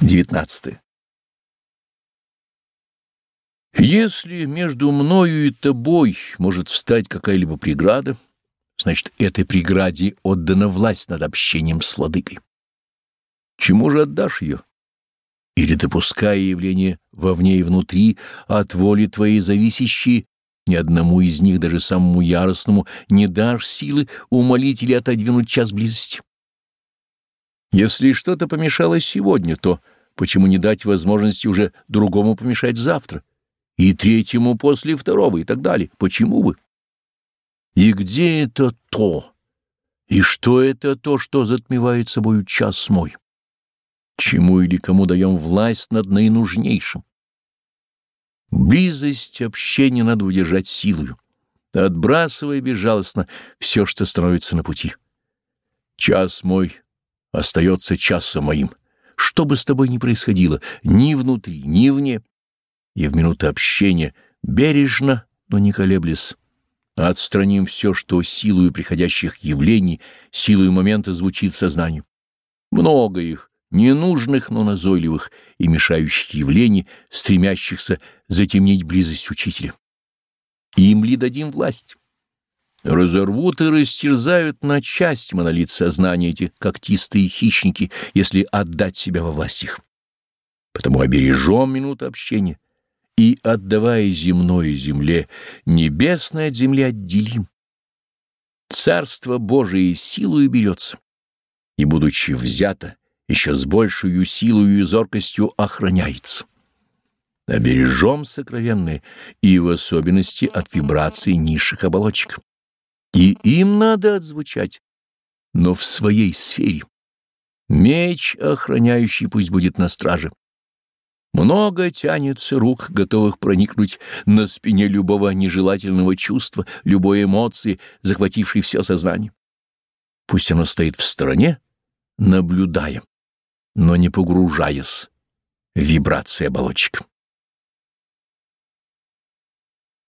19. Если между мною и тобой может встать какая-либо преграда, значит, этой преграде отдана власть над общением с владыкой. Чему же отдашь ее? Или допуская явление вовне и внутри, от воли твоей зависящие, ни одному из них, даже самому яростному, не дашь силы умолить или отодвинуть час близости? Если что-то помешало сегодня, то почему не дать возможности уже другому помешать завтра? И третьему после второго и так далее. Почему бы? И где это то? И что это то, что затмевает собою час мой? Чему или кому даем власть над наинужнейшим? Близость общения надо удержать силою, отбрасывая безжалостно все, что становится на пути. Час мой остается часом моим, что бы с тобой ни происходило, ни внутри, ни вне. И в минуты общения бережно, но не колеблясь, отстраним все, что силою приходящих явлений, силою момента звучит в сознании. Много их, ненужных, но назойливых и мешающих явлений, стремящихся затемнить близость учителя. Им ли дадим власть? Разорвут и растерзают на части монолит сознания эти когтистые хищники, если отдать себя во власть их. Потому обережем минуту общения и, отдавая земное земле, небесное от земли отделим. Царство Божие силою берется, и, будучи взято, еще с большей силою и зоркостью охраняется. Обережем сокровенное и в особенности от вибраций низших оболочек. И им надо отзвучать, но в своей сфере. Меч, охраняющий, пусть будет на страже. Много тянется рук, готовых проникнуть на спине любого нежелательного чувства, любой эмоции, захватившей все сознание. Пусть оно стоит в стороне, наблюдая, но не погружаясь в вибрации оболочек.